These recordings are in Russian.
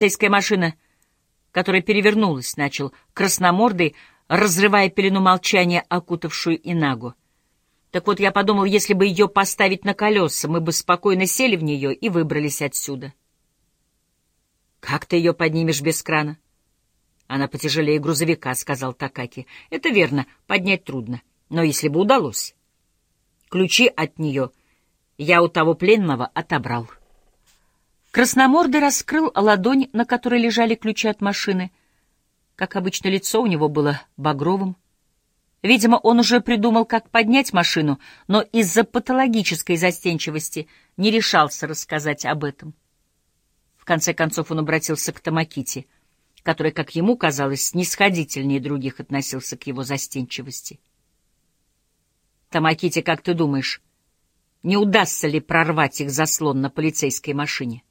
Полицейская машина, которая перевернулась, начал красномордый, разрывая пелену молчания, окутавшую Инагу. Так вот, я подумал, если бы ее поставить на колеса, мы бы спокойно сели в нее и выбрались отсюда. — Как ты ее поднимешь без крана? — Она потяжелее грузовика, — сказал Такаки. — Это верно, поднять трудно. Но если бы удалось. Ключи от нее я у того пленного отобрал. — Красномордый раскрыл ладонь, на которой лежали ключи от машины. Как обычно, лицо у него было багровым. Видимо, он уже придумал, как поднять машину, но из-за патологической застенчивости не решался рассказать об этом. В конце концов он обратился к Тамакити, который, как ему казалось, снисходительнее других относился к его застенчивости. «Тамакити, как ты думаешь, не удастся ли прорвать их заслон на полицейской машине?»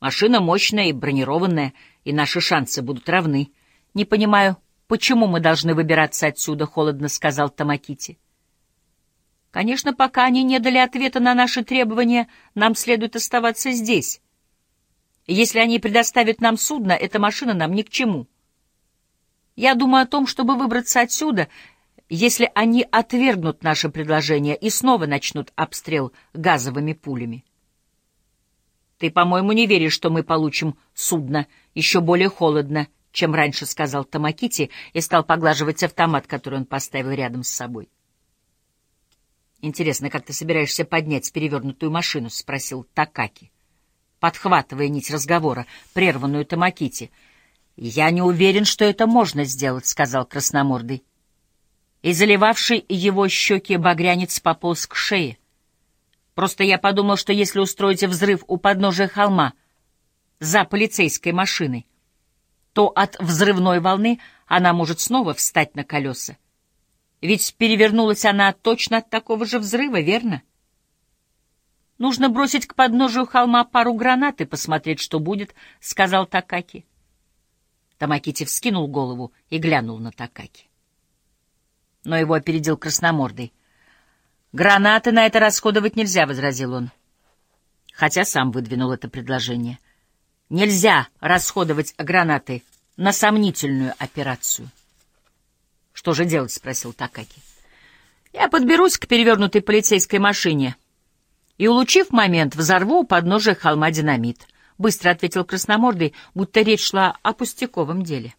Машина мощная и бронированная, и наши шансы будут равны. Не понимаю, почему мы должны выбираться отсюда, — холодно сказал Тамакити. Конечно, пока они не дали ответа на наши требования, нам следует оставаться здесь. Если они предоставят нам судно, эта машина нам ни к чему. Я думаю о том, чтобы выбраться отсюда, если они отвергнут наше предложение и снова начнут обстрел газовыми пулями. «Ты, по-моему, не веришь, что мы получим судно еще более холодно, чем раньше», — сказал Тамакити и стал поглаживать автомат, который он поставил рядом с собой. «Интересно, как ты собираешься поднять перевернутую машину?» — спросил Такаки, подхватывая нить разговора, прерванную Тамакити. «Я не уверен, что это можно сделать», — сказал Красномордый. И заливавший его щеки багрянец пополз к шее. Просто я подумал, что если устроите взрыв у подножия холма за полицейской машиной, то от взрывной волны она может снова встать на колеса. Ведь перевернулась она точно от такого же взрыва, верно? Нужно бросить к подножию холма пару гранат и посмотреть, что будет, — сказал Такаки. Тамакити вскинул голову и глянул на Такаки. Но его опередил красномордый — «Гранаты на это расходовать нельзя», — возразил он. Хотя сам выдвинул это предложение. «Нельзя расходовать гранаты на сомнительную операцию». «Что же делать?» — спросил Такаки. «Я подберусь к перевернутой полицейской машине и, улучив момент, взорву у подножия холма динамит», — быстро ответил Красномордый, будто речь шла о пустяковом деле.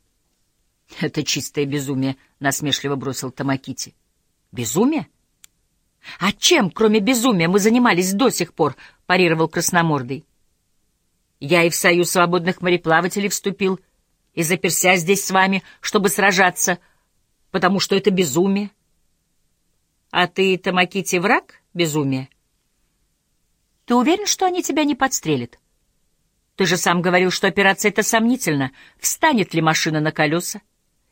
«Это чистое безумие», — насмешливо бросил Тамакити. «Безумие?» «А чем, кроме безумия, мы занимались до сих пор?» — парировал Красномордый. «Я и в Союз свободных мореплавателей вступил, и заперся здесь с вами, чтобы сражаться, потому что это безумие. А ты, Тамакити, враг безумия? Ты уверен, что они тебя не подстрелят? Ты же сам говорил, что операция эта сомнительна. Встанет ли машина на колеса?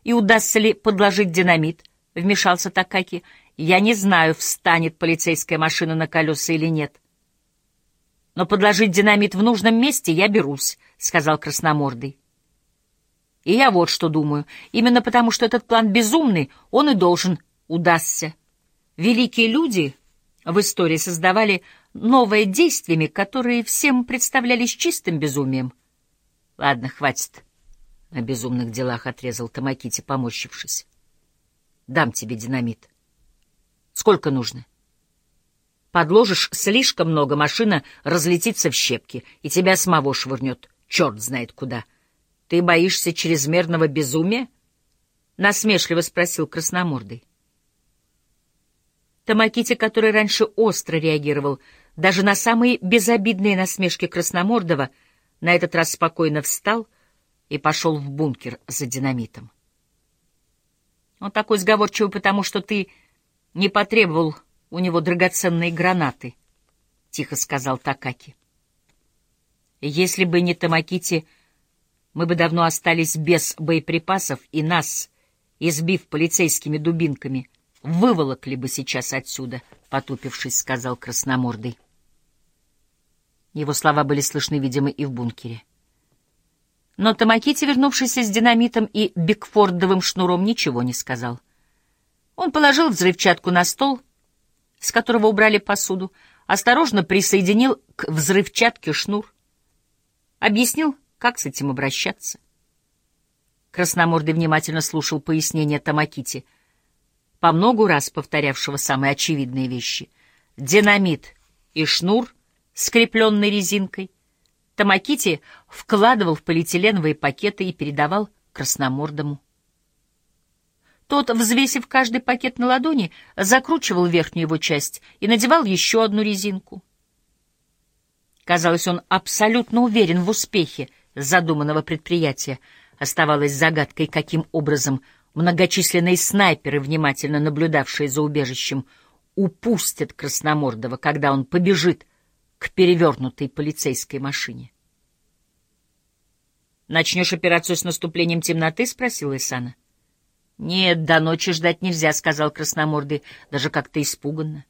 И удастся ли подложить динамит?» — вмешался Такаки. Я не знаю, встанет полицейская машина на колеса или нет. Но подложить динамит в нужном месте я берусь, — сказал Красномордый. И я вот что думаю. Именно потому, что этот план безумный, он и должен удастся. Великие люди в истории создавали новые действиями, которые всем представлялись чистым безумием. Ладно, хватит. О безумных делах отрезал Тамакити, поморщившись. Дам тебе динамит. Сколько нужно? Подложишь слишком много, машина разлетится в щепки, и тебя самого швырнет, черт знает куда. Ты боишься чрезмерного безумия? Насмешливо спросил красномордый. Тамакити, который раньше остро реагировал даже на самые безобидные насмешки Красномордова, на этот раз спокойно встал и пошел в бункер за динамитом. Он такой сговорчивый, потому что ты не потребовал у него драгоценные гранаты, — тихо сказал Такаки. Если бы не Тамакити, мы бы давно остались без боеприпасов, и нас, избив полицейскими дубинками, выволокли бы сейчас отсюда, — потупившись, сказал Красномордый. Его слова были слышны, видимо, и в бункере. Но Тамакити, вернувшийся с динамитом и бигфордовым шнуром, ничего не сказал. — он положил взрывчатку на стол, с которого убрали посуду, осторожно присоединил к взрывчатке шнур, объяснил, как с этим обращаться. Красномордый внимательно слушал пояснения Тамакити, по многу раз повторявшего самые очевидные вещи. Динамит и шнур, скрепленный резинкой. Тамакити вкладывал в полиэтиленовые пакеты и передавал Красномордому. Тот, взвесив каждый пакет на ладони, закручивал верхнюю его часть и надевал еще одну резинку. Казалось, он абсолютно уверен в успехе задуманного предприятия. Оставалось загадкой, каким образом многочисленные снайперы, внимательно наблюдавшие за убежищем, упустят Красномордова, когда он побежит к перевернутой полицейской машине. «Начнешь операцию с наступлением темноты?» — спросила Исана. «Нет, до ночи ждать нельзя», — сказал Красномордый, даже как-то испуганно.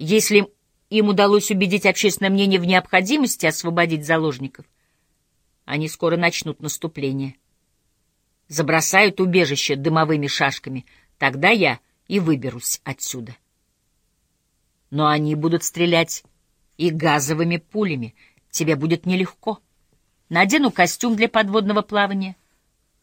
«Если им удалось убедить общественное мнение в необходимости освободить заложников, они скоро начнут наступление. Забросают убежище дымовыми шашками, тогда я и выберусь отсюда. Но они будут стрелять и газовыми пулями, тебе будет нелегко. Надену костюм для подводного плавания,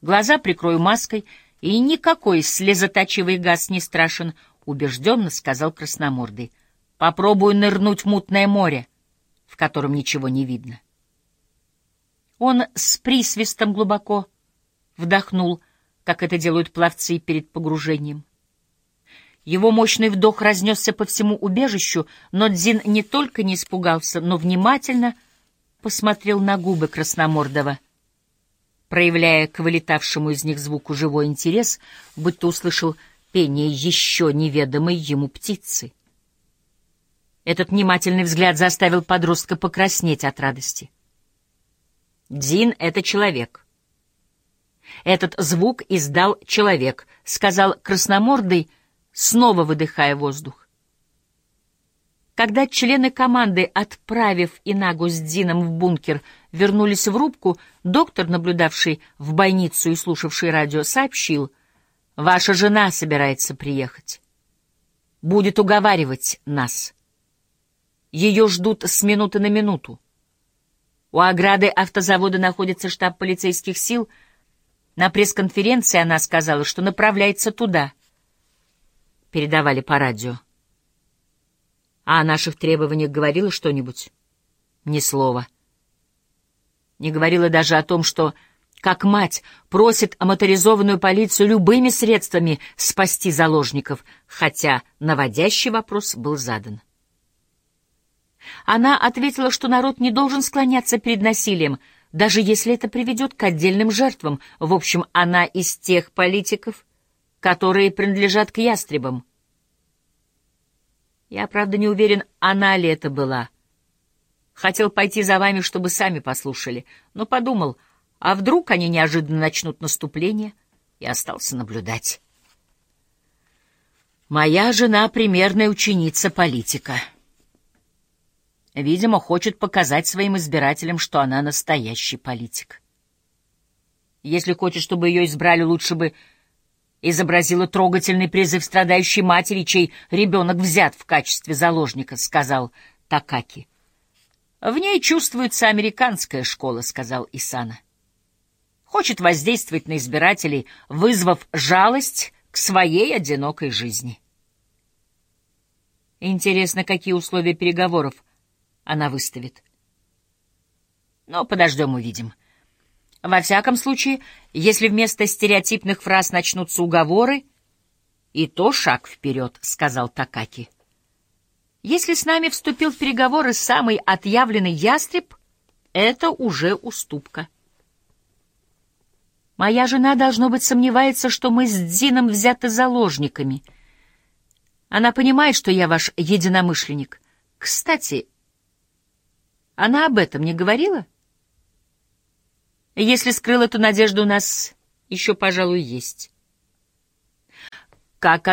глаза прикрою маской, и никакой слезоточивый газ не страшен, — убежденно сказал Красномордый. Попробую нырнуть в мутное море, в котором ничего не видно. Он с присвистом глубоко вдохнул, как это делают пловцы перед погружением. Его мощный вдох разнесся по всему убежищу, но Дзин не только не испугался, но внимательно посмотрел на губы Красномордова — проявляя к вылетавшему из них звуку живой интерес, будто услышал пение еще неведомой ему птицы. Этот внимательный взгляд заставил подростка покраснеть от радости. «Дин — это человек». «Этот звук издал человек», — сказал красномордый, снова выдыхая воздух. Когда члены команды, отправив Инагу с Дином в бункер, вернулись в рубку, доктор, наблюдавший в больницу и слушавший радио, сообщил, «Ваша жена собирается приехать. Будет уговаривать нас. Ее ждут с минуты на минуту. У ограды автозавода находится штаб полицейских сил. На пресс-конференции она сказала, что направляется туда». Передавали по радио. А о наших требованиях говорила что-нибудь? Ни слова. Не говорила даже о том, что, как мать, просит моторизованную полицию любыми средствами спасти заложников, хотя наводящий вопрос был задан. Она ответила, что народ не должен склоняться перед насилием, даже если это приведет к отдельным жертвам. В общем, она из тех политиков, которые принадлежат к ястребам. Я, правда, не уверен, она ли это была. Хотел пойти за вами, чтобы сами послушали, но подумал, а вдруг они неожиданно начнут наступление, и остался наблюдать. Моя жена — примерная ученица политика. Видимо, хочет показать своим избирателям, что она настоящий политик. Если хочет, чтобы ее избрали, лучше бы изобразила трогательный призыв страдающей матери, чей ребенок взят в качестве заложника, — сказал Такаки. — В ней чувствуется американская школа, — сказал Исана. Хочет воздействовать на избирателей, вызвав жалость к своей одинокой жизни. Интересно, какие условия переговоров она выставит. Но подождем, увидим. — во всяком случае, если вместо стереотипных фраз начнутся уговоры, и то шаг вперед, — сказал Такаки. Если с нами вступил в переговоры самый отъявленный ястреб, это уже уступка. Моя жена, должно быть, сомневается, что мы с Дзином взяты заложниками. Она понимает, что я ваш единомышленник. Кстати, она об этом не говорила? — если скрыл эту надежду, у нас еще, пожалуй, есть. Как